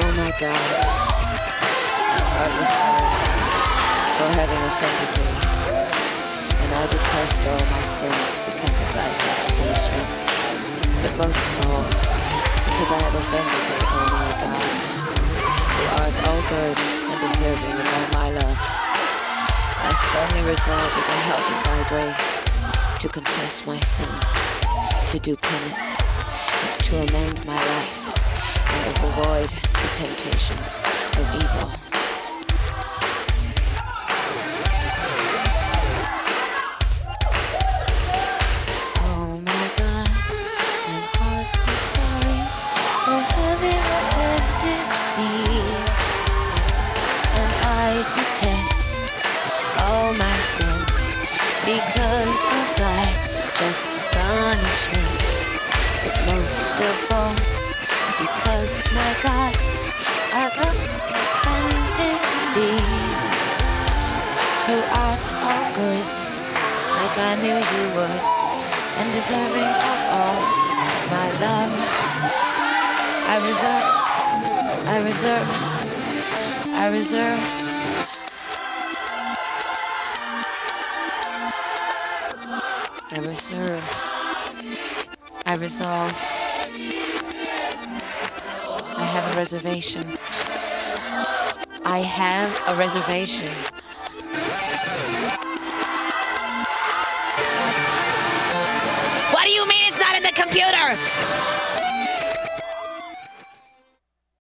Oh God, I'm hardly sorry for having offended thee, and I detest all my sins because of thy just punishment, but most of all, because I have offended thee, O oh my God, who art all good and deserving of all my love. I firmly resolve with the help of thy grace to confess my sins, to do penance, to amend my life, avoid the temptations of evil. Oh my God, I'm sorry for having offended thee, and I detest all my sins because of thy just punishments. But most of all, my God, I've offended thee, who art all good, like I knew you would, and deserving of all my love. I reserve, I reserve, I reserve. I reserve. I resolve. Reservation. I have a reservation. What do you mean it's not in the computer?